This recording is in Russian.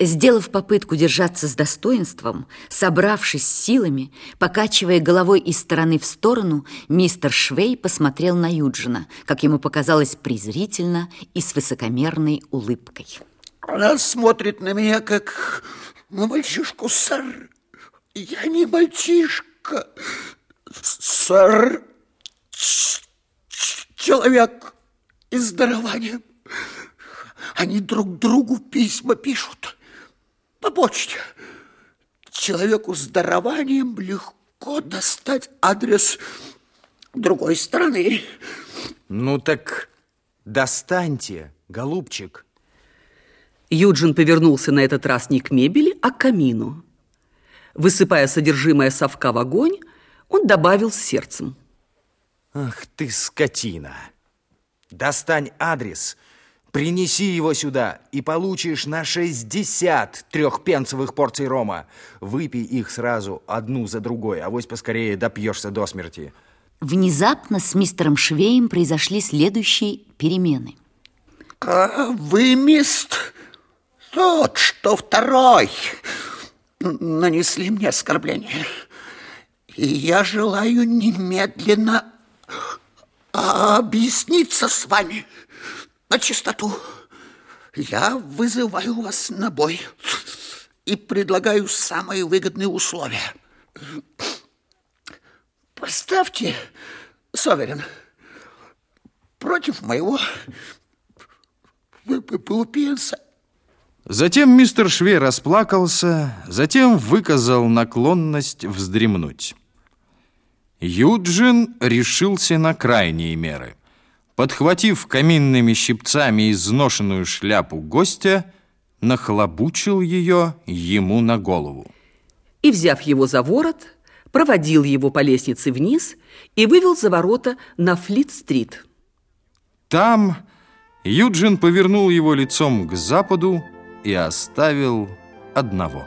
Сделав попытку держаться с достоинством, собравшись силами, покачивая головой из стороны в сторону, мистер Швей посмотрел на Юджина, как ему показалось презрительно и с высокомерной улыбкой. Она смотрит на меня, как на мальчишку, сэр. Я не мальчишка, сэр. Человек и с дарованием. Они друг другу письма пишут по почте. Человеку с дарованием легко достать адрес другой страны. Ну так достаньте, голубчик. Юджин повернулся на этот раз не к мебели, а к камину. Высыпая содержимое совка в огонь, он добавил с сердцем. Ах ты, скотина! Достань адрес – Принеси его сюда, и получишь на 60 трехпенцевых порций рома. Выпей их сразу, одну за другой, а вось поскорее допьешься до смерти. Внезапно с мистером Швеем произошли следующие перемены. А вы, мист, тот, что второй, нанесли мне оскорбление. И я желаю немедленно объясниться с вами на чистоту. Я вызываю вас на бой и предлагаю самые выгодные условия. Поставьте, Соверин, против моего полупенса. Затем мистер Швей расплакался, затем выказал наклонность вздремнуть. Юджин решился на крайние меры – подхватив каминными щипцами изношенную шляпу гостя, нахлобучил ее ему на голову. И, взяв его за ворот, проводил его по лестнице вниз и вывел за ворота на Флит-стрит. Там Юджин повернул его лицом к западу и оставил одного.